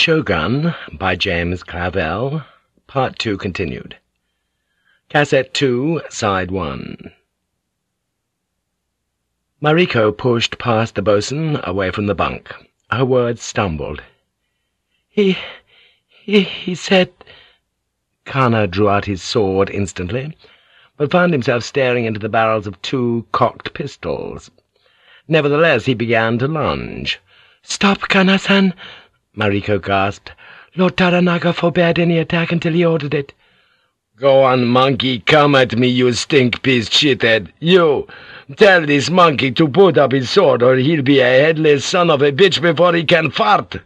Shogun by James Clavell, Part 2 continued. Cassette 2, Side 1 Mariko pushed past the bosun, away from the bunk. Her words stumbled. He... he... he said... Kana drew out his sword instantly, but found himself staring into the barrels of two cocked pistols. Nevertheless, he began to lunge. "'Stop, Kana-san!' Mariko gasped. Lord Toranaga forbade any attack until he ordered it. Go on, monkey, come at me, you stink-piece shithead. You! Tell this monkey to put up his sword, or he'll be a headless son of a bitch before he can fart.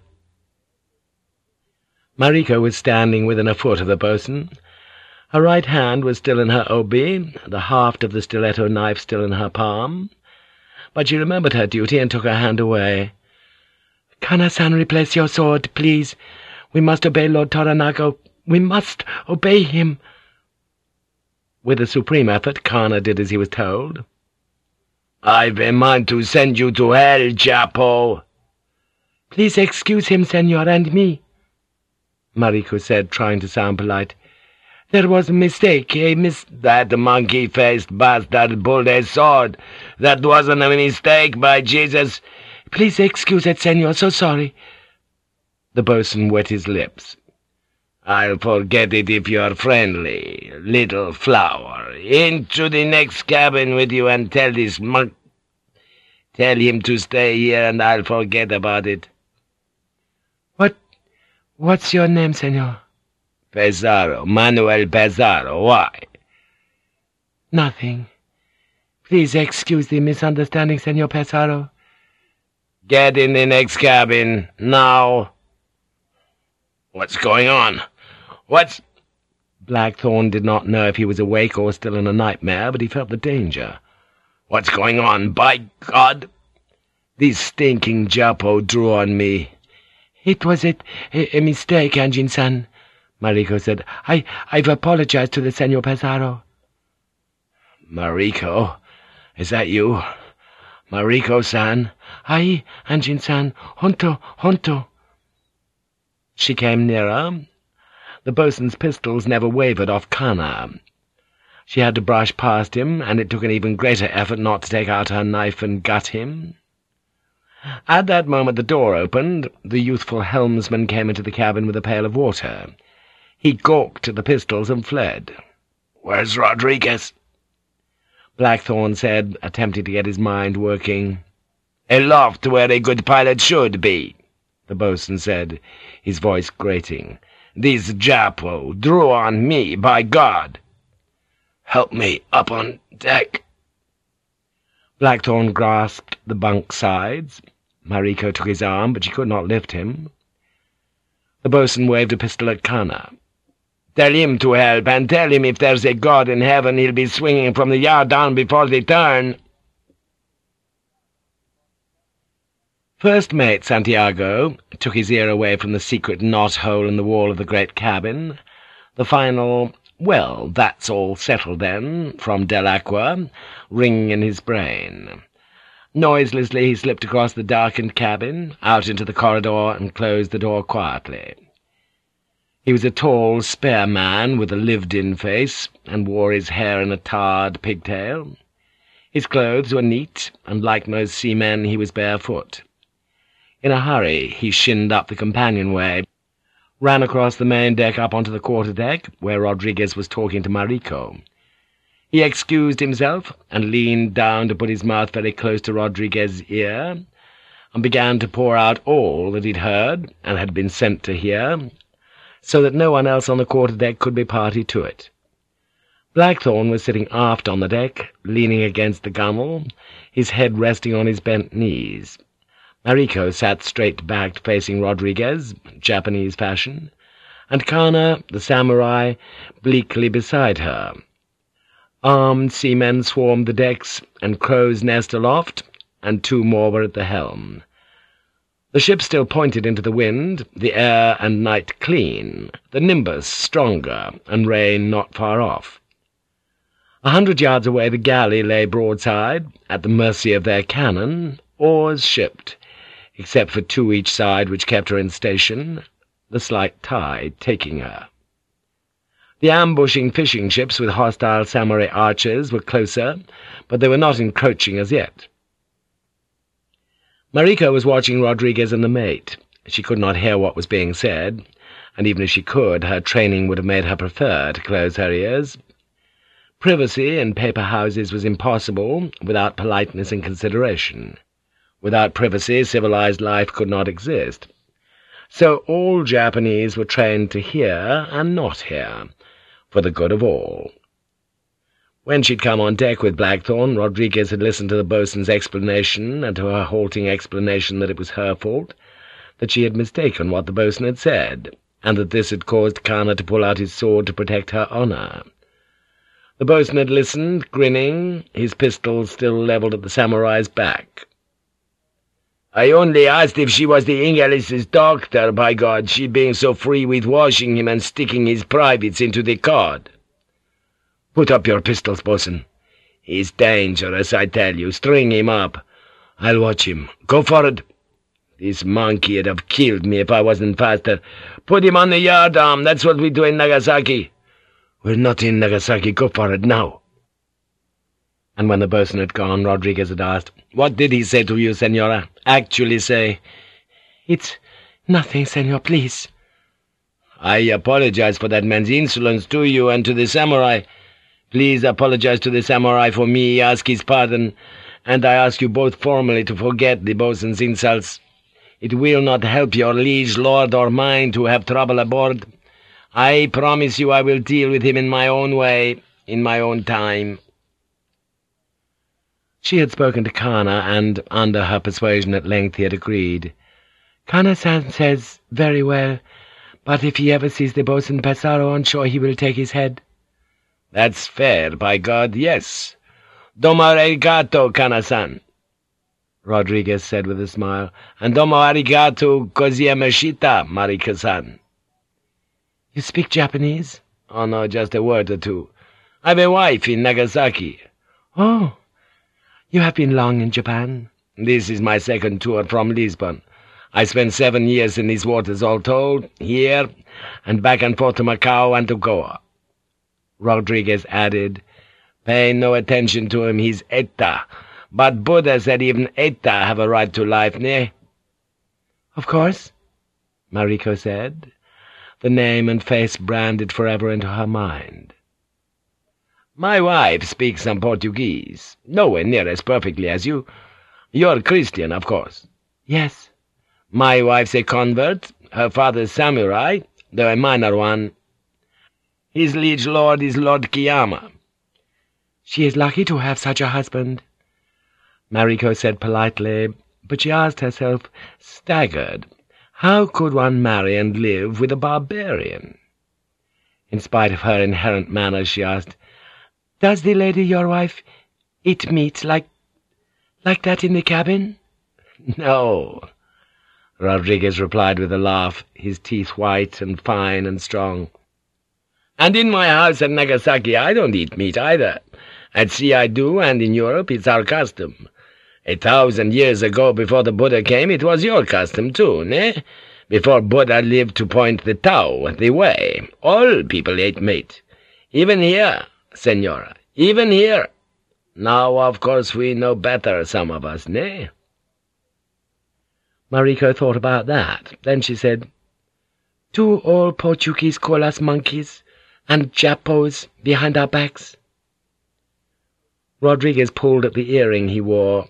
Mariko was standing within a foot of the bosun. Her right hand was still in her obi, the haft of the stiletto knife still in her palm. But she remembered her duty and took her hand away. Kana-san, replace your sword, please. We must obey Lord Toranaga. We must obey him. With a supreme effort, Kana did as he was told. I've a mind to send you to hell, Japo. Please excuse him, senor, and me, Mariko said, trying to sound polite. There was a mistake, a mis— That monkey-faced bastard pulled a sword. That wasn't a mistake, by Jesus. Please excuse it, senor, so sorry. The bosun wet his lips. I'll forget it if you're friendly, little flower. Into the next cabin with you and tell this monk... Tell him to stay here and I'll forget about it. What... what's your name, senor? Pesaro, Manuel Pesaro, why? Nothing. Please excuse the misunderstanding, senor Pesaro. Get in the next cabin, now. What's going on? What's... Blackthorne did not know if he was awake or still in a nightmare, but he felt the danger. What's going on, by God? This stinking Japo drew on me. It was a, a, a mistake, Anjin-san, Mariko said. I, I've apologized to the Senor Pesaro. Mariko? Is that you? Mariko-san? Ai, Anjin-san, Honto, Honto. She came nearer. The bosun's pistols never wavered off Kana. She had to brush past him, and it took an even greater effort not to take out her knife and gut him. At that moment the door opened. The youthful helmsman came into the cabin with a pail of water. He gawked at the pistols and fled. "'Where's Rodriguez?' Blackthorne said, attempting to get his mind working. "'Aloft where a good pilot should be,' the bosun said, his voice grating. "'This Japo drew on me, by God!' "'Help me up on deck.' Blackthorne grasped the bunk sides. Mariko took his arm, but she could not lift him. The bosun waved a pistol at Kana. Tell him to help, and tell him if there's a God in heaven he'll be swinging from the yard down before they turn.' First mate Santiago took his ear away from the secret knot-hole in the wall of the great cabin. The final, "Well, that's all settled then," from Dell'Aqua, ringing in his brain. Noiselessly he slipped across the darkened cabin, out into the corridor, and closed the door quietly. He was a tall, spare man with a lived-in face, and wore his hair in a tarred pigtail. His clothes were neat, and like most seamen he was barefoot. In a hurry he shinned up the companionway, ran across the main deck up onto the quarter-deck, where Rodriguez was talking to Mariko. He excused himself, and leaned down to put his mouth very close to Rodriguez's ear, and began to pour out all that he'd heard, and had been sent to hear, so that no one else on the quarter-deck could be party to it. Blackthorne was sitting aft on the deck, leaning against the gunwale, his head resting on his bent knees. Mariko sat straight-backed facing Rodriguez, Japanese fashion, and Kana, the samurai, bleakly beside her. Armed seamen swarmed the decks, and crow's nest aloft, and two more were at the helm. The ship still pointed into the wind, the air and night clean, the nimbus stronger, and rain not far off. A hundred yards away the galley lay broadside, at the mercy of their cannon, oars shipped, except for two each side which kept her in station, the slight tide taking her. The ambushing fishing ships with hostile samurai archers were closer, but they were not encroaching as yet. Mariko was watching Rodriguez and the mate. She could not hear what was being said, and even if she could, her training would have made her prefer to close her ears. Privacy in paper houses was impossible without politeness and consideration. Without privacy, civilized life could not exist. So all Japanese were trained to hear and not hear, for the good of all. When she'd come on deck with Blackthorne, Rodriguez had listened to the boatswain's explanation, and to her halting explanation that it was her fault, that she had mistaken what the boatswain had said, and that this had caused Kana to pull out his sword to protect her honour. The boatswain had listened, grinning, his pistol still levelled at the samurai's back. I only asked if she was the English's doctor, by God, she being so free with washing him and sticking his privates into the cod. Put up your pistols, bosun. He's dangerous, I tell you. String him up. I'll watch him. Go forward. This monkey'd have killed me if I wasn't faster. Put him on the yardarm. That's what we do in Nagasaki. We're not in Nagasaki. Go forward now. And when the boatswain had gone, Rodriguez had asked, What did he say to you, senora? Actually say? It's nothing, senor, please. I apologize for that man's insolence to you and to the samurai. Please apologize to the samurai for me, ask his pardon, and I ask you both formally to forget the boatswain's insults. It will not help your liege lord or mine to have trouble aboard. I promise you I will deal with him in my own way, in my own time.' She had spoken to Kana, and, under her persuasion at length, he had agreed. Kana-san says, very well, but if he ever sees the boatswain Pesaro on shore, he will take his head. That's fair, by God, yes. Domo arigato, Kana-san, Rodriguez said with a smile, and domo arigato gozaimashita, Mariko-san. You speak Japanese? Oh, no, just a word or two. I've a wife in Nagasaki. Oh, you have been long in Japan? This is my second tour from Lisbon. I spent seven years in these waters all told, here, and back and forth to Macau and to Goa. Rodriguez added, Pay no attention to him, he's Eta. But Buddha said even Eta have a right to life, ne? Of course, Mariko said, the name and face branded forever into her mind. My wife speaks some Portuguese, nowhere near as perfectly as you. You're Christian, of course. Yes. My wife's a convert, her father's samurai, though a minor one. His liege lord is Lord Kiyama. She is lucky to have such a husband, Mariko said politely, but she asked herself, staggered, how could one marry and live with a barbarian? In spite of her inherent manners, she asked, does the lady, your wife, eat meat like... like that in the cabin? No, Rodriguez replied with a laugh, his teeth white and fine and strong. And in my house at Nagasaki I don't eat meat either. At sea I do, and in Europe it's our custom. A thousand years ago, before the Buddha came, it was your custom too, ne? Before Buddha lived to point the Tao, the way, all people ate meat. Even here, senora, even here. Now, of course, we know better, some of us, ne? Mariko thought about that. Then she said, Do all Portuguese call us monkeys, and Japos behind our backs? Rodriguez pulled at the earring he wore.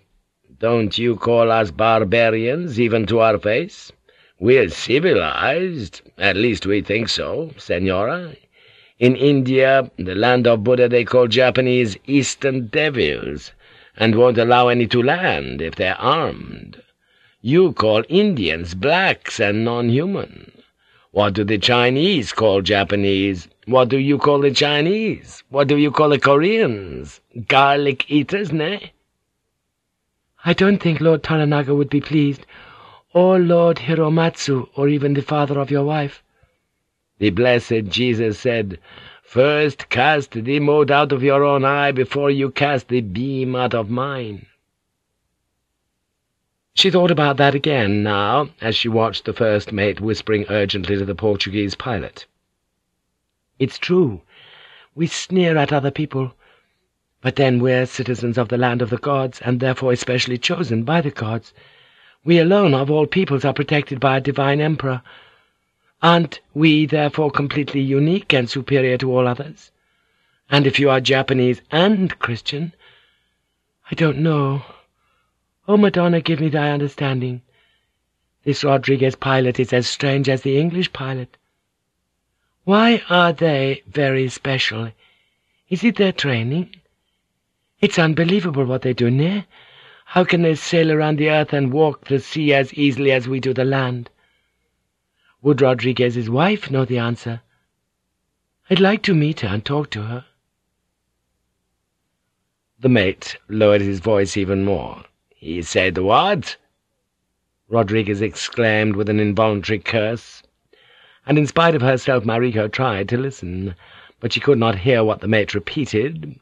Don't you call us barbarians, even to our face? We're civilized, at least we think so, senora. In India, the land of Buddha, they call Japanese Eastern Devils, and won't allow any to land if they're armed. You call Indians blacks and non-human. What do the Chinese call Japanese? What do you call the Chinese? What do you call the Koreans? Garlic eaters, ne? I don't think Lord Toranaga would be pleased, or Lord Hiromatsu, or even the father of your wife. The blessed Jesus said, First cast the mote out of your own eye before you cast the beam out of mine. She thought about that again now, as she watched the first mate whispering urgently to the Portuguese pilot. It's true. We sneer at other people, but then we're citizens of the land of the gods, and therefore especially chosen by the gods. We alone of all peoples are protected by a divine emperor. Aren't we therefore completely unique and superior to all others? And if you are Japanese and Christian, I don't know. Oh, Madonna, give me thy understanding. This Rodriguez pilot is as strange as the English pilot. Why are they very special? Is it their training? It's unbelievable what they do, ne? How can they sail around the earth and walk the sea as easily as we do the land? Would Rodriguez's wife know the answer? I'd like to meet her and talk to her. The mate lowered his voice even more. He said what? Rodriguez exclaimed with an involuntary curse, and in spite of herself Mariko tried to listen, but she could not hear what the mate repeated.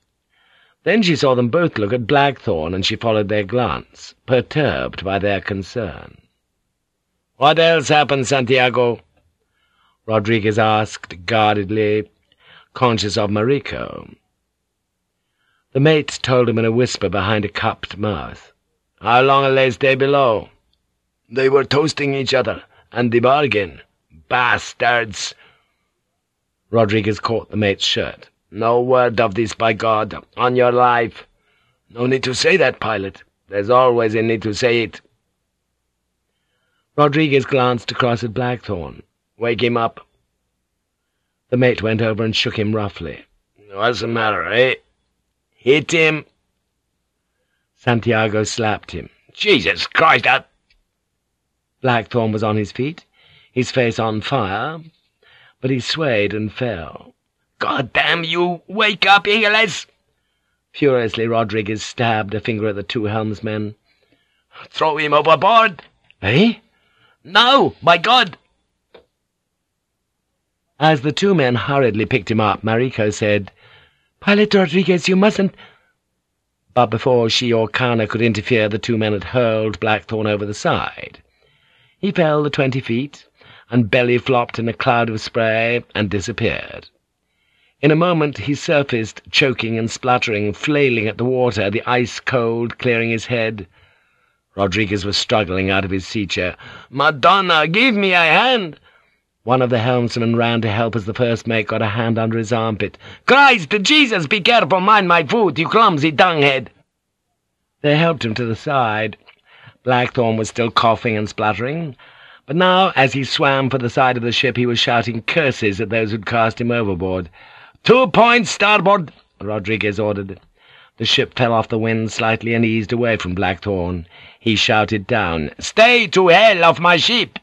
Then she saw them both look at Blackthorne, and she followed their glance, perturbed by their concern. "'What else happened, Santiago?' Rodriguez asked guardedly, conscious of Mariko. The mate told him in a whisper behind a cupped mouth. How long will they stay below? They were toasting each other, and the bargain. Bastards! Rodriguez caught the mate's shirt. No word of this, by God, on your life. No need to say that, pilot. There's always a need to say it. Rodriguez glanced across at Blackthorne. Wake him up. The mate went over and shook him roughly. What's the matter, eh? Hit him. Santiago slapped him. Jesus Christ, that... Blackthorne was on his feet, his face on fire, but he swayed and fell. God damn you! Wake up, Ingles! Furiously Rodriguez stabbed a finger at the two helmsmen. Throw him overboard! Eh? No, My God! As the two men hurriedly picked him up, Mariko said, Pilot Rodriguez, you mustn't— but before she or Kana could interfere the two men had hurled Blackthorne over the side. He fell the twenty feet, and belly-flopped in a cloud of spray, and disappeared. In a moment he surfaced, choking and spluttering, flailing at the water, the ice-cold clearing his head. Rodriguez was struggling out of his sea chair. "'Madonna, give me a hand!' One of the helmsmen ran to help as the first mate got a hand under his armpit. "'Christ Jesus, be careful, mind my foot, you clumsy dunghead!' They helped him to the side. Blackthorne was still coughing and spluttering, but now, as he swam for the side of the ship, he was shouting curses at those who'd cast him overboard. "'Two points starboard!' Rodriguez ordered. The ship fell off the wind slightly and eased away from Blackthorne. He shouted down, "'Stay to hell off my ship!'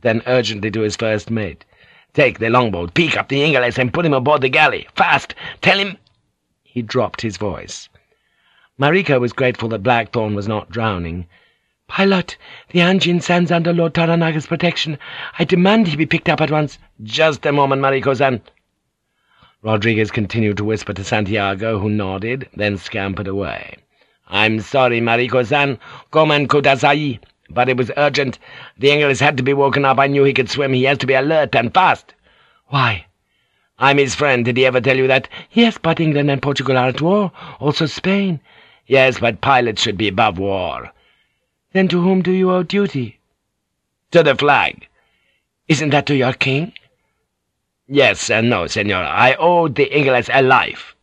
then urgently to his first mate. "'Take the longboat, pick up the Ingles, and put him aboard the galley. Fast! Tell him—' He dropped his voice. Mariko was grateful that Blackthorne was not drowning. "'Pilot, the Anjin stands under Lord Toranaga's protection. I demand he be picked up at once.' "'Just a moment, Mariko-san.' Rodriguez continued to whisper to Santiago, who nodded, then scampered away. "'I'm sorry, Mariko-san. Gomen kudasai.' But it was urgent. The English had to be woken up. I knew he could swim. He has to be alert and fast. Why? I'm his friend. Did he ever tell you that? Yes, but England and Portugal are at war. Also Spain. Yes, but pilots should be above war. Then to whom do you owe duty? To the flag. Isn't that to your king? Yes and no, senor. I owe the English a life.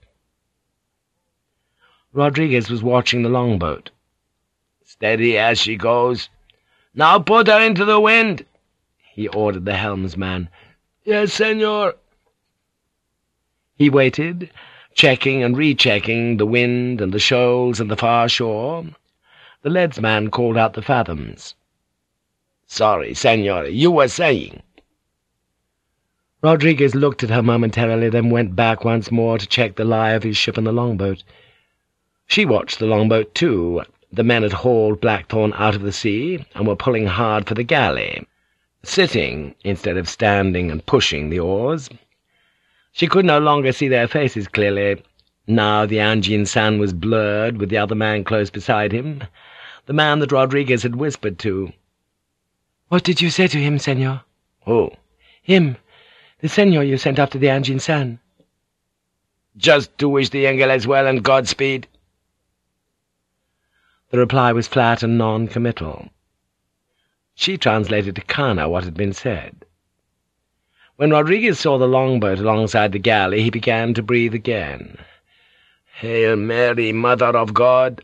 Rodriguez was watching the longboat. Steady as she goes. Now put her into the wind, he ordered the helmsman. Yes, senor. He waited, checking and rechecking the wind and the shoals and the far shore. The leadsman called out the fathoms. Sorry, senor, you were saying. Rodriguez looked at her momentarily, then went back once more to check the lie of his ship and the longboat. She watched the longboat, too, the men had hauled Blackthorne out of the sea, and were pulling hard for the galley, sitting instead of standing and pushing the oars. She could no longer see their faces clearly. Now the Anjin San was blurred, with the other man close beside him. the man that Rodriguez had whispered to. "'What did you say to him, senor?' "'Who?' "'Him. The senor you sent after the Anjin San.' "'Just to wish the Ingeles well and Godspeed.' The reply was flat and non-committal. She translated to Kana what had been said. When Rodriguez saw the longboat alongside the galley, he began to breathe again. Hail Mary, Mother of God!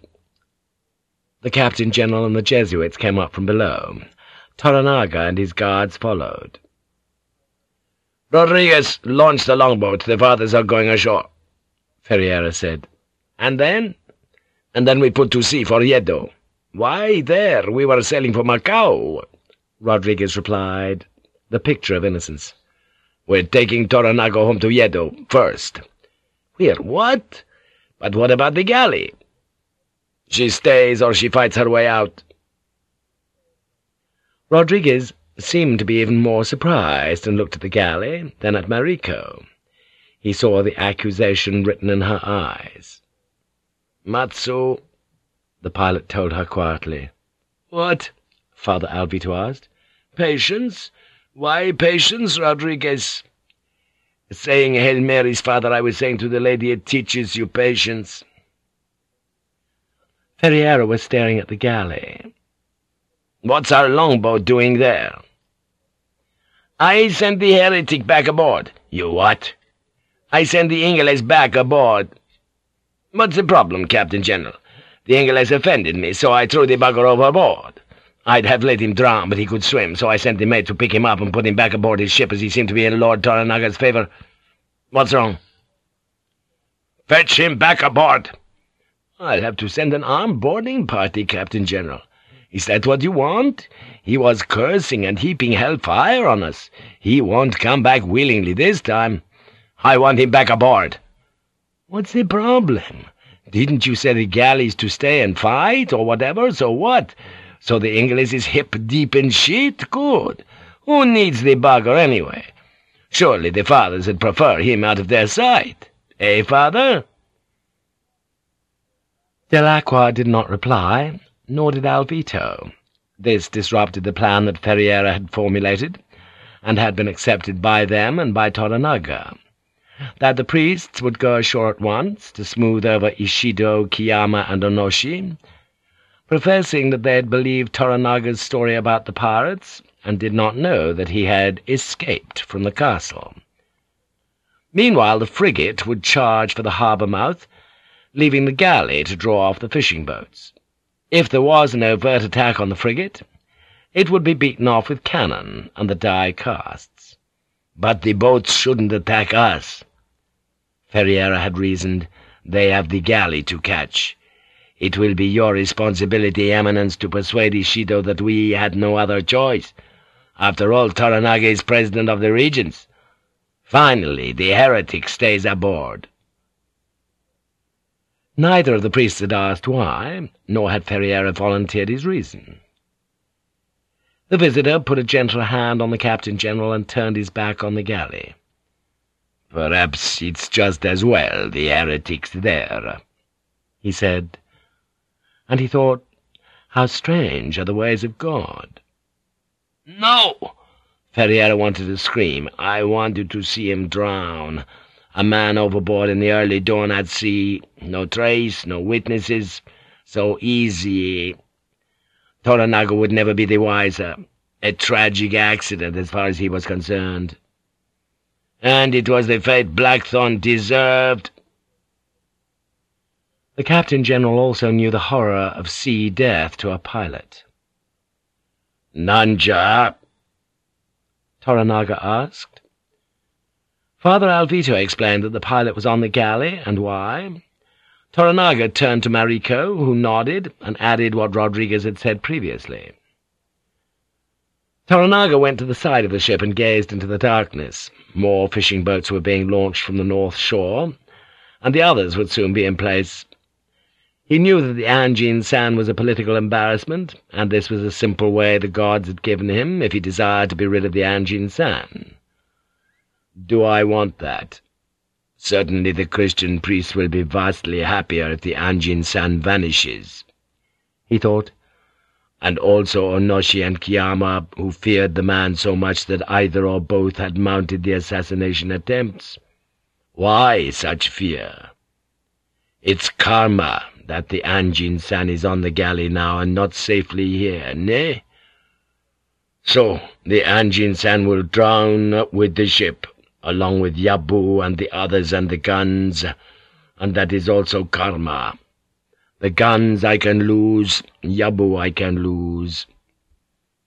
The Captain-General and the Jesuits came up from below. Toranaga and his guards followed. Rodriguez, launch the longboat. The fathers are going ashore, Ferriera said. And then? And then we put to sea for Yedo. Why there? We were sailing for Macao, Rodriguez replied, the picture of innocence. We're taking Toranaga home to Yedo first. We're what? But what about the galley? She stays or she fights her way out. Rodriguez seemed to be even more surprised and looked at the galley than at Mariko. He saw the accusation written in her eyes. Matsu, the pilot told her quietly. What? Father Alvito asked. Patience? Why patience, Rodriguez? Saying Hail Mary's father, I was saying to the lady, it teaches you patience. Ferriera was staring at the galley. What's our longboat doing there? I sent the heretic back aboard. You what? I sent the Ingles back aboard. What's the problem, Captain General? The Ingles offended me, so I threw the bugger overboard. I'd have let him drown, but he could swim, so I sent the mate to pick him up and put him back aboard his ship as he seemed to be in Lord Toranaga's favour. What's wrong? Fetch him back aboard. I'll have to send an armed boarding party, Captain General. Is that what you want? He was cursing and heaping hellfire on us. He won't come back willingly this time. I want him back aboard. What's the problem? Didn't you say the galleys to stay and fight, or whatever, so what? So the English is hip-deep in shit? Good. Who needs the bugger anyway? Surely the fathers would prefer him out of their sight. Eh, father?' Dell'Aqua did not reply, nor did Alvito. This disrupted the plan that Ferriera had formulated, and had been accepted by them and by Toranaga. That the priests would go ashore at once to smooth over Ishido, Kiyama, and Onoshi, professing that they had believed Toranaga's story about the pirates, and did not know that he had escaped from the castle. Meanwhile the frigate would charge for the harbour mouth, leaving the galley to draw off the fishing boats. If there was an overt attack on the frigate, it would be beaten off with cannon and the die casts. But the boats shouldn't attack us. Ferriera had reasoned. They have the galley to catch. It will be your responsibility, Eminence, to persuade Ishido that we had no other choice. After all, Toranaga is president of the regents. Finally, the heretic stays aboard. Neither of the priests had asked why, nor had Ferriera volunteered his reason. The visitor put a gentle hand on the Captain-General and turned his back on the galley. "'Perhaps it's just as well the heretic's there,' he said, and he thought, how strange are the ways of God. "'No!' Ferriera wanted to scream. "'I wanted to see him drown. A man overboard in the early dawn at sea. No trace, no witnesses. So easy. Toranaga would never be the wiser. A tragic accident as far as he was concerned. And it was the fate Blackthorne deserved. The Captain-General also knew the horror of sea death to a pilot. "'Nanja?' Toranaga asked. Father Alvito explained that the pilot was on the galley, and why. Toranaga turned to Mariko, who nodded, and added what Rodriguez had said previously. Toranaga went to the side of the ship and gazed into the darkness. More fishing boats were being launched from the north shore, and the others would soon be in place. He knew that the Anjin San was a political embarrassment, and this was a simple way the gods had given him if he desired to be rid of the Anjin San. Do I want that? Certainly the Christian priests will be vastly happier if the Anjin San vanishes, he thought, and also Onoshi and Kiyama, who feared the man so much that either or both had mounted the assassination attempts. Why such fear? It's karma that the Anjin-san is on the galley now and not safely here, nay? So, the Anjin-san will drown with the ship, along with Yabu and the others and the guns, and that is also karma. The guns I can lose, Yabu I can lose.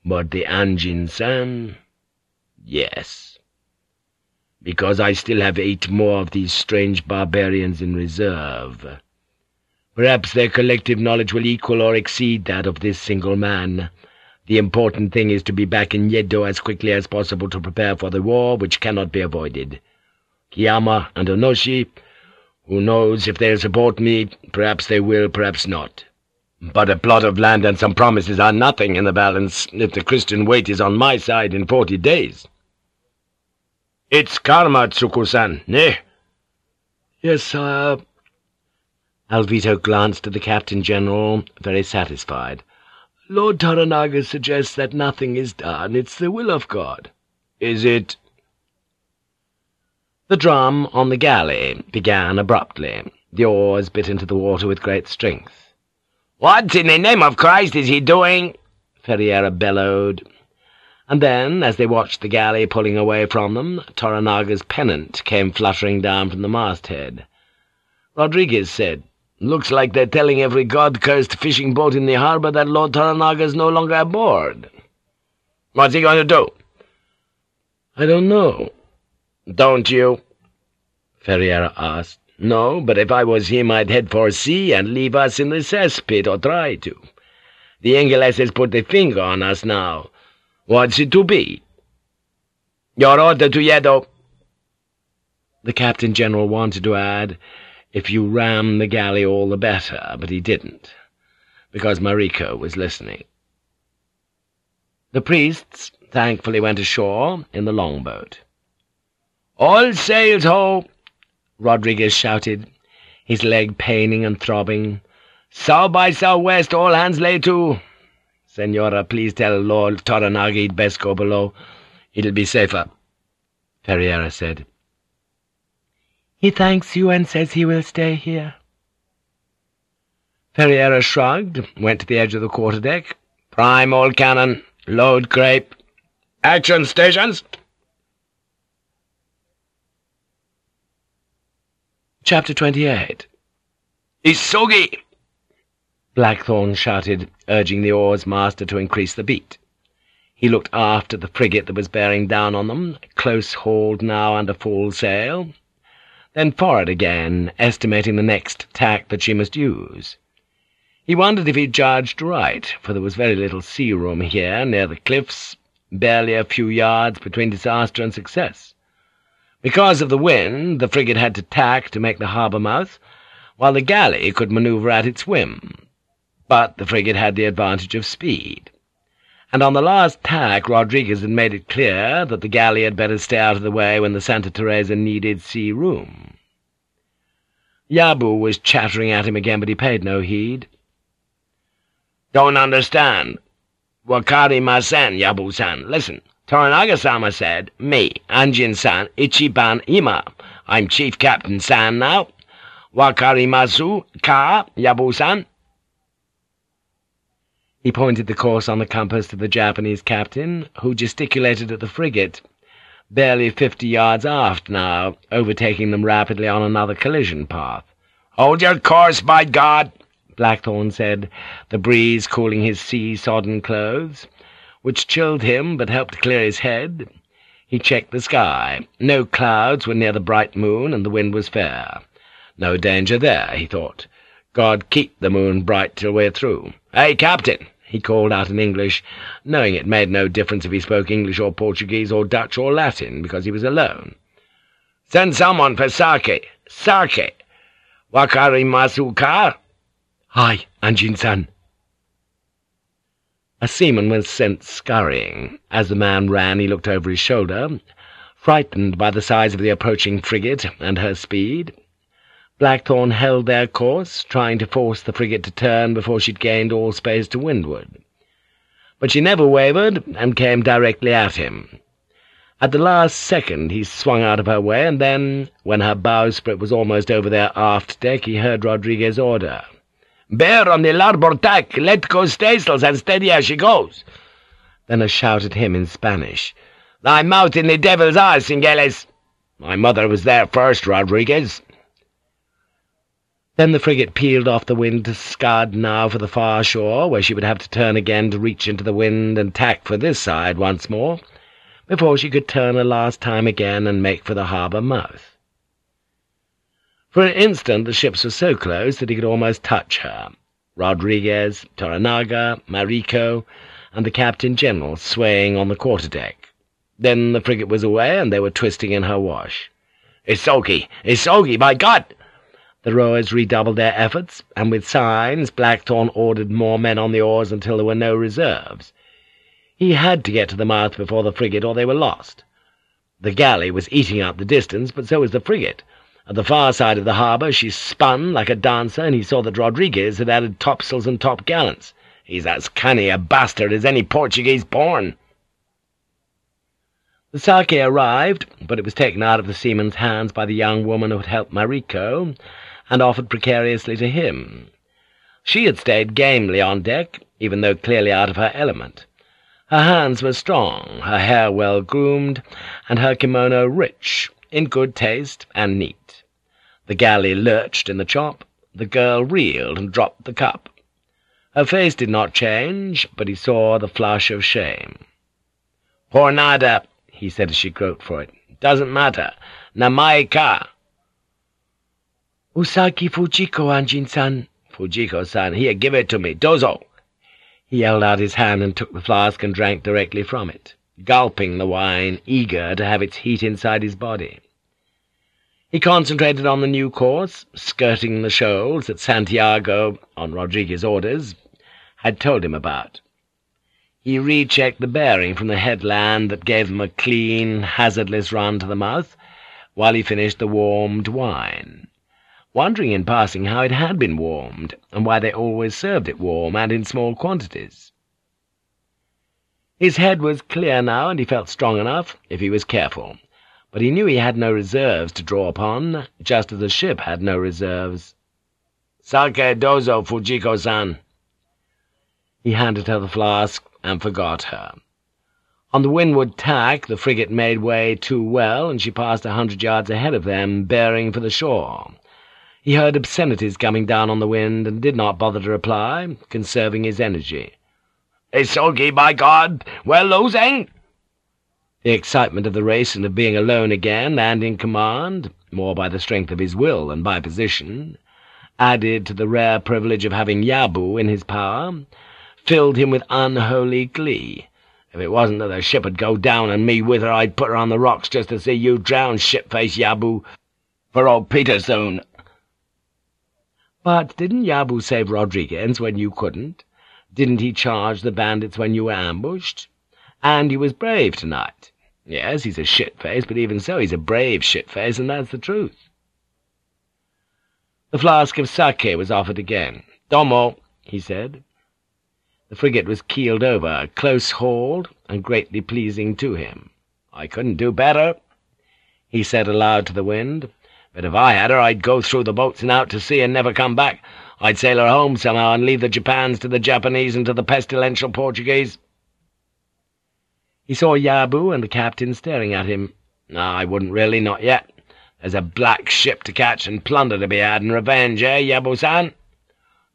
But the Anjin-san? Yes. Because I still have eight more of these strange barbarians in reserve. Perhaps their collective knowledge will equal or exceed that of this single man. The important thing is to be back in Yedo as quickly as possible to prepare for the war which cannot be avoided. Kiyama and Onoshi who knows if they'll support me? Perhaps they will, perhaps not. But a plot of land and some promises are nothing in the balance if the Christian weight is on my side in forty days. It's karma, Tsukku-san, ne? Yes, sire. Alvito glanced at the Captain General, very satisfied. Lord Toranaga suggests that nothing is done. It's the will of God. Is it? The drum on the galley began abruptly. The oars bit into the water with great strength. "'What in the name of Christ is he doing?' Ferriera bellowed. And then, as they watched the galley pulling away from them, Toranaga's pennant came fluttering down from the masthead. Rodriguez said, "'Looks like they're telling every god-cursed fishing boat in the harbour that Lord Toranaga's no longer aboard.' "'What's he going to do?' "'I don't know. "'Don't you?' Ferriera asked. "'No, but if I was him I'd head for sea and leave us in the cesspit, or try to. The Ingeles has put the finger on us now. What's it to be?' "'Your order to Yedo.' The Captain General wanted to add, "'If you ram the galley all the better,' but he didn't, because Mariko was listening. The priests thankfully went ashore in the longboat. "'All sails ho!' Rodriguez shouted, his leg paining and throbbing. "'South by southwest, all hands lay to!' "'Senora, please tell Lord Toranaga he'd best go below. It'll be safer,' Ferriera said. "'He thanks you and says he will stay here.' Ferriera shrugged, went to the edge of the quarterdeck. "'Prime old cannon, load grape. Action stations!' Chapter 28 Isogi! Blackthorne shouted, urging the oars master to increase the beat. He looked aft at the frigate that was bearing down on them, close-hauled now under full sail, then forward again, estimating the next tack that she must use. He wondered if he judged right, for there was very little sea room here near the cliffs, barely a few yards between disaster and success. Because of the wind, the frigate had to tack to make the harbour mouth, while the galley could manoeuvre at its whim. But the frigate had the advantage of speed. And on the last tack Rodriguez had made it clear that the galley had better stay out of the way when the Santa Teresa needed sea room. Yabu was chattering at him again, but he paid no heed. "'Don't understand. Wakari-masen, Yabu-san. Listen.' Toranaga-sama said, me, Anjin-san, Ichiban Ima. I'm Chief Captain San now. Wakarimasu ka, Yabu-san. He pointed the course on the compass to the Japanese captain, who gesticulated at the frigate, barely fifty yards aft now, overtaking them rapidly on another collision path. "'Hold your course, by God!' Blackthorne said, the breeze cooling his sea-sodden clothes which chilled him but helped clear his head. He checked the sky. No clouds were near the bright moon, and the wind was fair. No danger there, he thought. God keep the moon bright till we're through. Hey, Captain! he called out in English, knowing it made no difference if he spoke English or Portuguese or Dutch or Latin, because he was alone. Send someone for sake. Sake. Wakari Masuka? Hi, Anjin-san. A seaman was sent scurrying. As the man ran, he looked over his shoulder, frightened by the size of the approaching frigate and her speed. Blackthorne held their course, trying to force the frigate to turn before she'd gained all space to windward. But she never wavered, and came directly at him. At the last second he swung out of her way, and then, when her bowsprit was almost over their aft deck, he heard Rodriguez order. "'Bear on the larboard tack! Let go staysails, and steady as she goes!' Then a shout at him in Spanish. "'Thy mouth in the devil's eye, Singeles! My mother was there first, Rodriguez!' Then the frigate peeled off the wind to scud now for the far shore, where she would have to turn again to reach into the wind and tack for this side once more, before she could turn a last time again and make for the harbour mouth. For an instant the ships were so close that he could almost touch her. Rodriguez, Toranaga, Mariko, and the Captain-General swaying on the quarter-deck. Then the frigate was away, and they were twisting in her wash. "'Isogi! Isogi, by God!' The rowers redoubled their efforts, and with signs Blackthorne ordered more men on the oars until there were no reserves. He had to get to the mouth before the frigate, or they were lost. The galley was eating up the distance, but so was the frigate. At the far side of the harbour she spun like a dancer, and he saw that Rodriguez had added topsails and topgallants. He's as canny a bastard as any Portuguese born. The sake arrived, but it was taken out of the seaman's hands by the young woman who had helped Mariko, and offered precariously to him. She had stayed gamely on deck, even though clearly out of her element. Her hands were strong, her hair well groomed, and her kimono rich, in good taste and neat. The galley lurched in the chop, the girl reeled and dropped the cup. Her face did not change, but he saw the flush of shame. "Por nada," he said as she groped for it. "Doesn't matter. Namaika." "Usagi Fujiko, Anjin-san." "Fujiko-san, here, give it to me. Dozo." He held out his hand and took the flask and drank directly from it, gulping the wine, eager to have its heat inside his body. He concentrated on the new course, skirting the shoals that Santiago, on Rodriguez's orders, had told him about. He rechecked the bearing from the headland that gave them a clean, hazardless run to the mouth, while he finished the warmed wine wondering in passing how it had been warmed, and why they always served it warm and in small quantities. His head was clear now, and he felt strong enough, if he was careful, but he knew he had no reserves to draw upon, just as the ship had no reserves. "'Sake dozo, Fujiko-san.' He handed her the flask, and forgot her. On the windward tack the frigate made way too well, and she passed a hundred yards ahead of them, bearing for the shore. He heard obscenities coming down on the wind, and did not bother to reply, conserving his energy. "'Isogi, by God! We're losing!' The excitement of the race and of being alone again, and in command, more by the strength of his will than by position, added to the rare privilege of having Yabu in his power, filled him with unholy glee. If it wasn't that the ship would go down and me with her, I'd put her on the rocks just to see you drown, ship-face Yabu, for old Peterson. But didn't Yabu save Rodriguez when you couldn't? Didn't he charge the bandits when you were ambushed? And he was brave tonight. Yes, he's a shit-face, but even so he's a brave shit-face, and that's the truth. The flask of sake was offered again. "'Domo,' he said. The frigate was keeled over, close-hauled, and greatly pleasing to him. "'I couldn't do better,' he said aloud to the wind. But if I had her, I'd go through the boats and out to sea and never come back. I'd sail her home somehow and leave the Japans to the Japanese and to the pestilential Portuguese.' He saw Yabu and the captain staring at him. No, I wouldn't really, not yet. There's a black ship to catch and plunder to be had and revenge, eh, Yabu-san?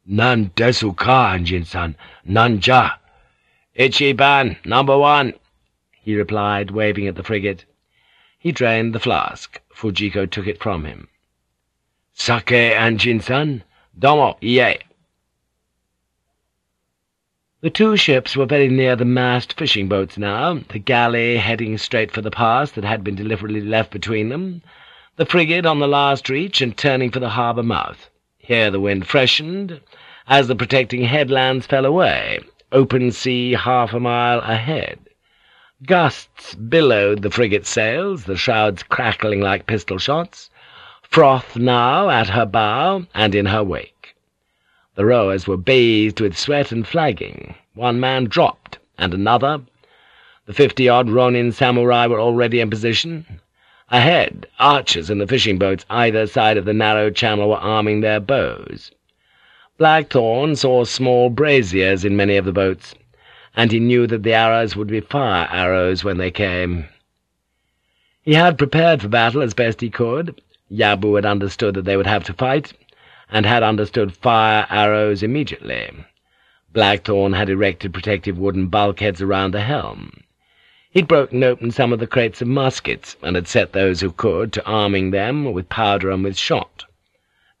None desu ka, Anjin-san. None ja. Ichiban, number one, he replied, waving at the frigate. He drained the flask. Fujiko took it from him. Sake Anjin-san? Domo, ie. The two ships were very near the massed fishing boats now, the galley heading straight for the pass that had been deliberately left between them, the frigate on the last reach and turning for the harbour mouth. Here the wind freshened, as the protecting headlands fell away, open sea half a mile ahead. Gusts billowed the frigate's sails, the shrouds crackling like pistol shots, froth now at her bow and in her wake. The rowers were bathed with sweat and flagging. One man dropped, and another. The fifty-odd Ronin samurai were already in position. Ahead, archers in the fishing boats either side of the narrow channel were arming their bows. Blackthorne saw small braziers in many of the boats, and he knew that the arrows would be fire arrows when they came. He had prepared for battle as best he could. Yabu had understood that they would have to fight, and had understood fire arrows immediately. Blackthorne had erected protective wooden bulkheads around the helm. He'd broken open some of the crates of muskets, and had set those who could to arming them with powder and with shot.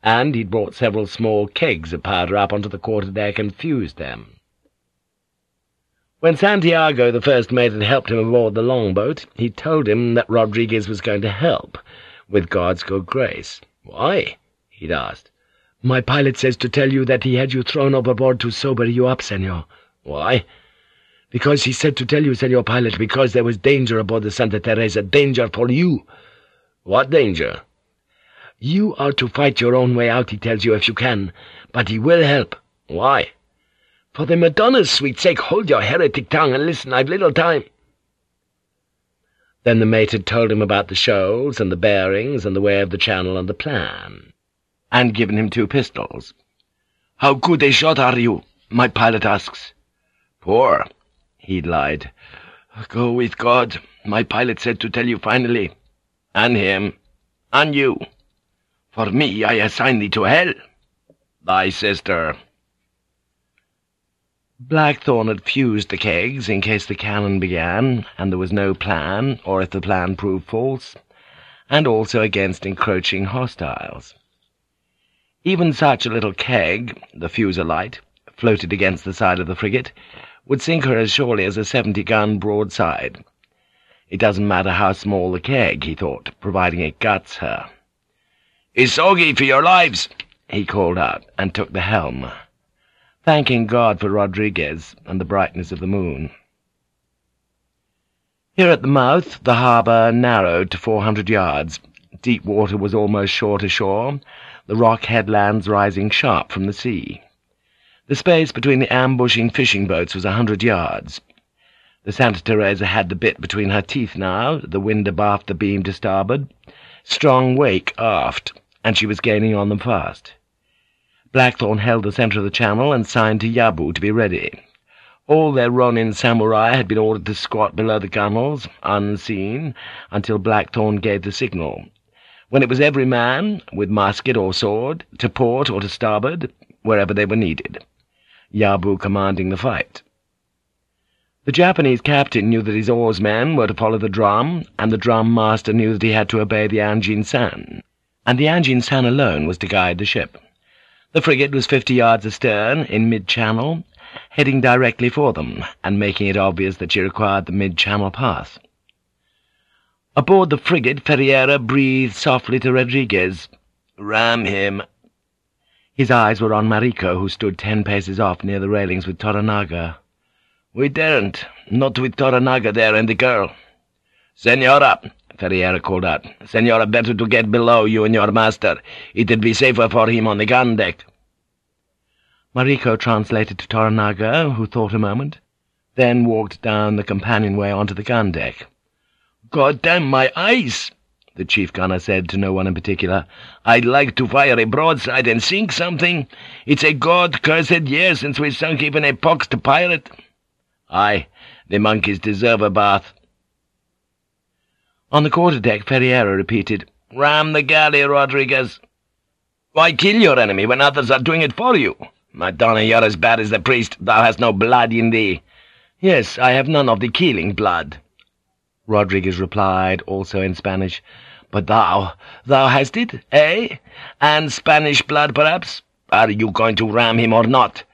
And he'd brought several small kegs of powder up onto the quarter-deck and fused them. When Santiago, the first mate, had helped him aboard the longboat, he told him that Rodriguez was going to help, with God's good grace. "'Why?' he'd asked. "'My pilot says to tell you that he had you thrown overboard to sober you up, senor.' "'Why?' Because he said to tell you, Senor Pilot, because there was danger aboard the Santa Teresa, danger for you. What danger? You are to fight your own way out, he tells you, if you can, but he will help. Why? For the Madonna's sweet sake, hold your heretic tongue and listen, I've little time. Then the mate had told him about the shoals and the bearings and the way of the channel and the plan, and given him two pistols. How good a shot are you? my pilot asks. Poor, He'd lied. Go with God, my pilot said to tell you finally. And him. And you. For me, I assign thee to hell. Thy sister. Blackthorne had fused the kegs in case the cannon began, and there was no plan, or if the plan proved false, and also against encroaching hostiles. Even such a little keg, the Fuselite, floated against the side of the frigate, would sink her as surely as a seventy-gun broadside. It doesn't matter how small the keg, he thought, providing it guts her. "Isogi for your lives!" he called out, and took the helm, thanking God for Rodriguez and the brightness of the moon. Here at the mouth, the harbour narrowed to four hundred yards. Deep water was almost shore to shore, the rock headlands rising sharp from the sea. The space between the ambushing fishing boats was a hundred yards. The Santa Teresa had the bit between her teeth now, the wind abaft the beam to starboard, strong wake aft, and she was gaining on them fast. Blackthorne held the centre of the channel and signed to Yabu to be ready. All their Ronin samurai had been ordered to squat below the gunwales, unseen, until Blackthorne gave the signal, when it was every man, with musket or sword, to port or to starboard, wherever they were needed. Yabu commanding the fight. The Japanese captain knew that his oarsmen were to follow the drum, and the drum master knew that he had to obey the Anjin San, and the Anjin San alone was to guide the ship. The frigate was fifty yards astern, in mid-channel, heading directly for them, and making it obvious that she required the mid-channel path. Aboard the frigate, Ferriera breathed softly to Rodriguez. "Ram him!" His eyes were on Mariko, who stood ten paces off near the railings with Toranaga. "We daren't, not with Toranaga there and the girl." "Senora!" Ferriera called out. "Senora, better to get below, you and your master. It'd be safer for him on the gun deck." Mariko translated to Toranaga, who thought a moment, then walked down the companionway onto the gun deck. "God damn my eyes!" the chief gunner said to no one in particular. "I'd like to fire a broadside and sink something. It's a God-cursed year since we sunk even a poxed pirate. Aye, the monkeys deserve a bath." On the quarter-deck, Ferriera repeated, "Ram the galley, Rodriguez." "Why kill your enemy when others are doing it for you? Madonna, you're as bad as the priest. Thou hast no blood in thee." "Yes, I have none of the killing blood." Rodriguez replied, also in Spanish. "But thou, thou hast it, eh? And Spanish blood, perhaps? Are you going to ram him or not?"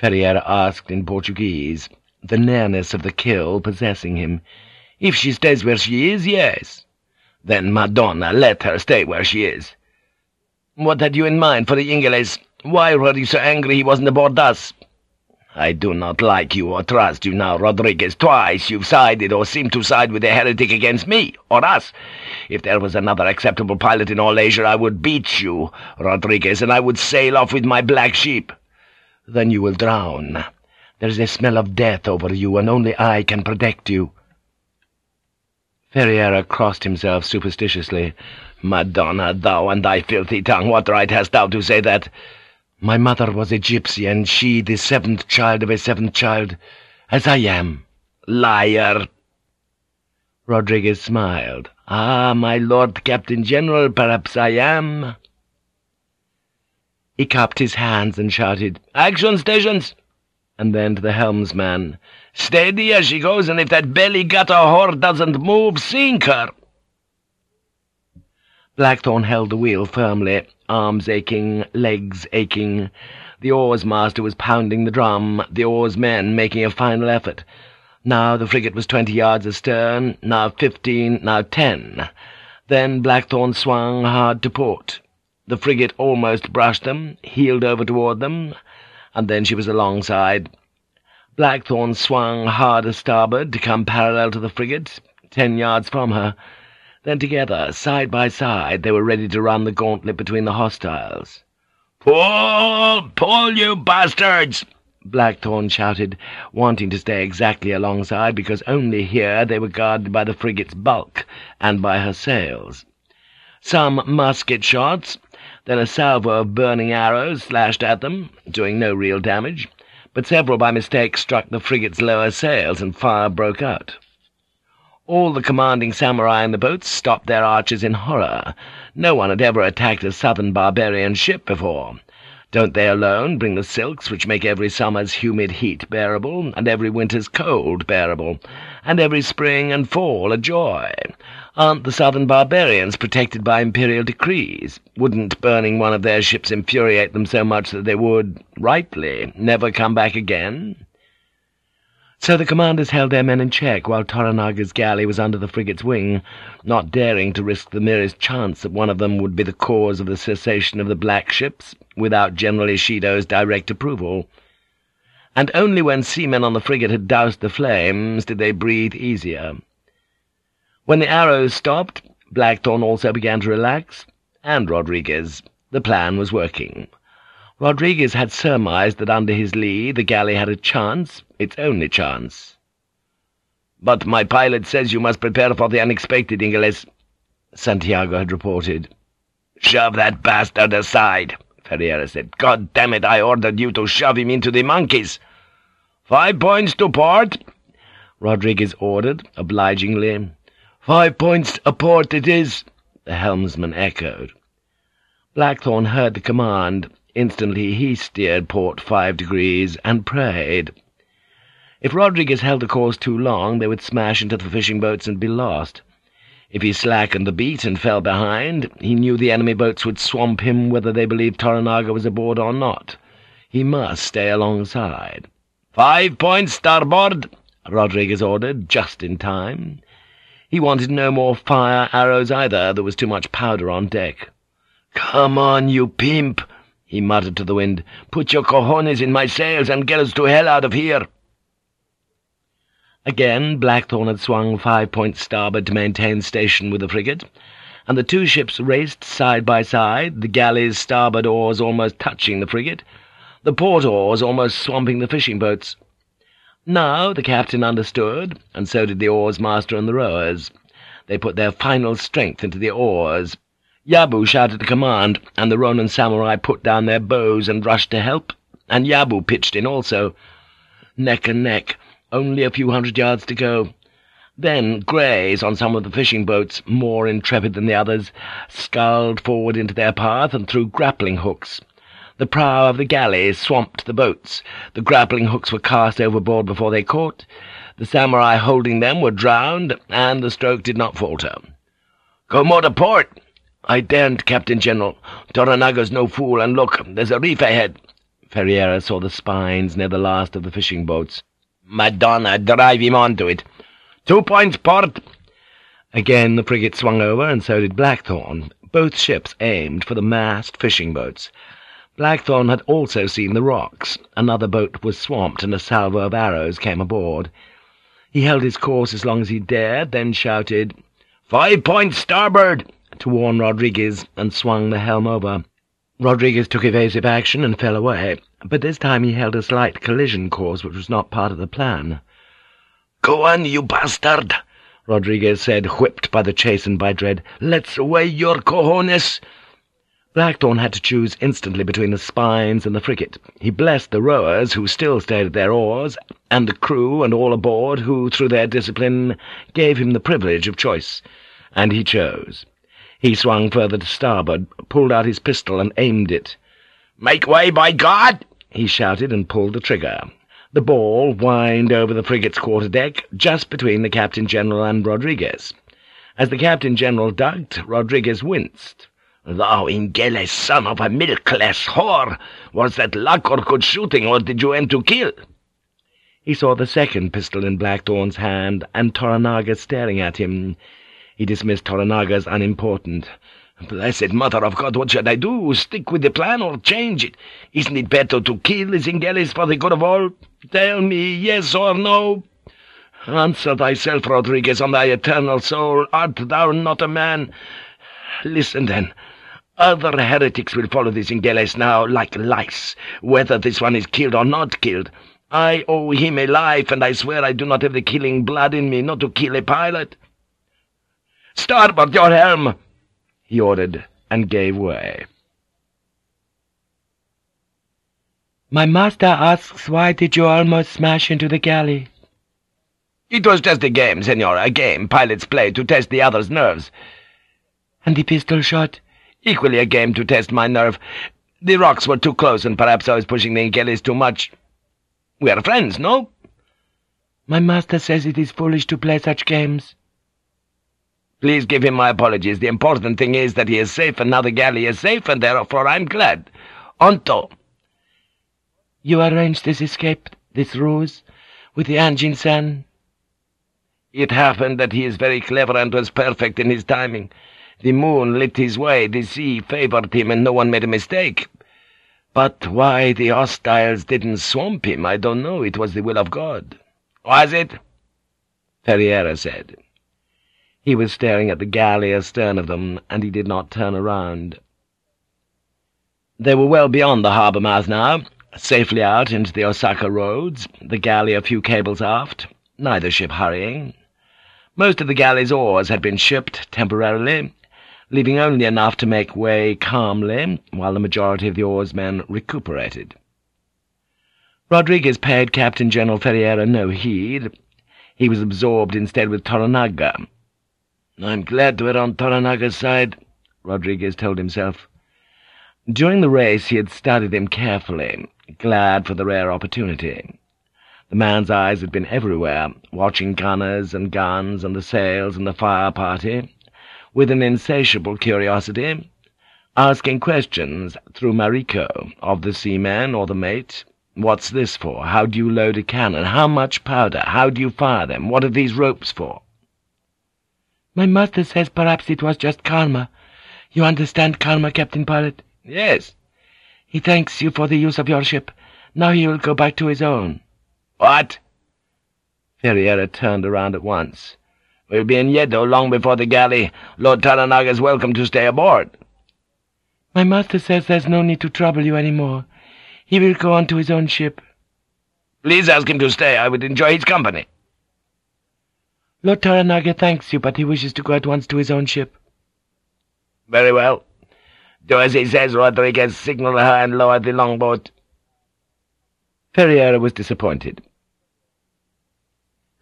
Ferriera asked in Portuguese, the nearness of the kill possessing him. "If she stays where she is, yes." "Then, Madonna, let her stay where she is." "What had you in mind for the Ingeles? Why were you so angry he wasn't aboard us?" I do not like you or trust you now, Rodriguez. Twice you've sided or seemed to side with a heretic against me, or us. If there was another acceptable pilot in all Asia, I would beat you, Rodriguez, and I would sail off with my black sheep. Then you will drown. There is a smell of death over you, and only I can protect you.' Ferriera crossed himself superstitiously. "'Madonna, thou and thy filthy tongue, what right hast thou to say that?' "'My mother was a gypsy, and she the seventh child of a seventh child, as I am.' "'Liar!' Rodriguez smiled. "'Ah, my lord Captain General, perhaps I am.' He cupped his hands and shouted, "'Action stations!' And then to the helmsman, "'Steady as she goes, and if that belly-gutter whore doesn't move, sink her!' Blackthorne held the wheel firmly, arms aching, legs aching. The oars master was pounding the drum, the oarsmen making a final effort. Now the frigate was twenty yards astern, now fifteen, now ten. Then Blackthorne swung hard to port. The frigate almost brushed them, heeled over toward them, and then she was alongside. Blackthorne swung hard a starboard to come parallel to the frigate, ten yards from her. Then together, side by side, they were ready to run the gauntlet between the hostiles. "'Pull! Pull, you bastards!' Blackthorne shouted, wanting to stay exactly alongside, because only here they were guarded by the frigate's bulk and by her sails. Some musket shots, then a salvo of burning arrows slashed at them, doing no real damage, but several by mistake struck the frigate's lower sails, and fire broke out. All the commanding samurai in the boats stopped their archers in horror. No one had ever attacked a southern barbarian ship before. Don't they alone bring the silks which make every summer's humid heat bearable, and every winter's cold bearable, and every spring and fall a joy? Aren't the southern barbarians protected by imperial decrees? Wouldn't burning one of their ships infuriate them so much that they would, rightly, never come back again? So the commanders held their men in check while Toranaga's galley was under the frigate's wing, not daring to risk the merest chance that one of them would be the cause of the cessation of the black ships, without General Ishido's direct approval. And only when seamen on the frigate had doused the flames did they breathe easier. When the arrows stopped, Blackthorne also began to relax, and Rodriguez. The plan was working. Rodriguez had surmised that under his lee the galley had a chance, its only chance. "'But my pilot says you must prepare for the unexpected, Ingeles,' Santiago had reported. "'Shove that bastard aside,' Ferriera said. "'God damn it, I ordered you to shove him into the monkeys.' "'Five points to port,' Rodriguez ordered, obligingly. "'Five points a port it is,' the helmsman echoed. Blackthorne heard the command. Instantly he steered port five degrees and prayed. If Rodriguez held the course too long, they would smash into the fishing boats and be lost. If he slackened the beat and fell behind, he knew the enemy boats would swamp him whether they believed Toranaga was aboard or not. He must stay alongside. "'Five points starboard!' Rodriguez ordered, just in time. He wanted no more fire arrows either, there was too much powder on deck. "'Come on, you pimp!' he muttered to the wind. "'Put your cojones in my sails and get us to hell out of here!' Again Blackthorne had swung five points starboard to maintain station with the frigate, and the two ships raced side by side, the galley's starboard oars almost touching the frigate, the port oars almost swamping the fishing boats. Now the captain understood, and so did the oars master and the rowers. They put their final strength into the oars. Yabu shouted a command, and the Ronin samurai put down their bows and rushed to help, and Yabu pitched in also. Neck and neck, only a few hundred yards to go. Then Greys, on some of the fishing boats, more intrepid than the others, sculled forward into their path and threw grappling hooks. The prow of the galley swamped the boats. The grappling hooks were cast overboard before they caught. The samurai holding them were drowned, and the stroke did not falter. "'Go more to port!' "'I daren't, Captain General. Toranaga's no fool, and look, there's a reef ahead.' Ferriera saw the spines near the last of the fishing boats. "'Madonna, drive him onto it! Two points port!' Again the frigate swung over, and so did Blackthorne. Both ships aimed for the massed fishing boats. Blackthorne had also seen the rocks. Another boat was swamped, and a salvo of arrows came aboard. He held his course as long as he dared, then shouted, "'Five points starboard!' to warn Rodriguez, and swung the helm over. Rodriguez took evasive action and fell away, but this time he held a slight collision course which was not part of the plan. "'Go on, you bastard!' Rodriguez said, whipped by the chase and by dread. "'Let's weigh your cojones!' Blackthorne had to choose instantly between the spines and the frigate. He blessed the rowers, who still stayed at their oars, and the crew and all aboard, who, through their discipline, gave him the privilege of choice. And he chose. He swung further to starboard, pulled out his pistol, and aimed it. "'Make way, by God!' he shouted, and pulled the trigger. The ball whined over the frigate's quarter-deck, just between the Captain-General and Rodriguez. As the Captain-General ducked, Rodriguez winced. "'Thou Ingele son of a middle-class whore! Was that luck or good shooting, or did you aim to kill?' He saw the second pistol in Blackthorne's hand, and Toranaga staring at him. He dismissed Toranaga as unimportant. "'Blessed Mother of God, what should I do? Stick with the plan or change it? Isn't it better to kill the Zingelis for the good of all? Tell me, yes or no? Answer thyself, Rodriguez, on thy eternal soul. Art thou not a man? Listen, then. Other heretics will follow the Zingeles now, like lice, whether this one is killed or not killed. I owe him a life, and I swear I do not have the killing blood in me not to kill a pilot.' "'Starboard your helm!' he ordered, and gave way. "'My master asks why did you almost smash into the galley?' "'It was just a game, senor, a game pilots play to test the other's nerves.' "'And the pistol shot?' "'Equally a game to test my nerve. The rocks were too close, and perhaps I was pushing the Ingeles too much. We are friends, no?' "'My master says it is foolish to play such games.' Please give him my apologies. The important thing is that he is safe, and now the galley is safe, and therefore I'm glad. Onto!' "'You arranged this escape, this ruse, with the Anjin-san?' "'It happened that he is very clever and was perfect in his timing. The moon lit his way, the sea favored him, and no one made a mistake. But why the hostiles didn't swamp him, I don't know. It was the will of God.' "'Was it?' Ferriera said. He was staring at the galley astern of them, and he did not turn around. They were well beyond the harbour mouth now, safely out into the Osaka roads, the galley a few cables aft, neither ship hurrying. Most of the galley's oars had been shipped temporarily, leaving only enough to make way calmly, while the majority of the oarsmen recuperated. Rodriguez paid Captain General Ferriera no heed. He was absorbed instead with Toranaga, I'm glad we're on Toranaga's side, Rodriguez told himself. During the race he had studied him carefully, glad for the rare opportunity. The man's eyes had been everywhere, watching gunners and guns and the sails and the fire party, with an insatiable curiosity, asking questions through Mariko of the seaman or the mate. What's this for? How do you load a cannon? How much powder? How do you fire them? What are these ropes for? My master says perhaps it was just karma. You understand karma, Captain Pilot? Yes. He thanks you for the use of your ship. Now he will go back to his own. What? Ferriera turned around at once. We'll be in Yedo long before the galley. Lord Toranaga's welcome to stay aboard. My master says there's no need to trouble you any more. He will go on to his own ship. Please ask him to stay. I would enjoy his company. Lord Toranaga thanks you, but he wishes to go at once to his own ship. Very well. Do as he says, Rodriguez. Signal her and lower the longboat. Ferriera was disappointed.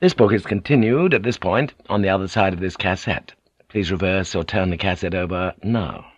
This book is continued at this point on the other side of this cassette. Please reverse or turn the cassette over now.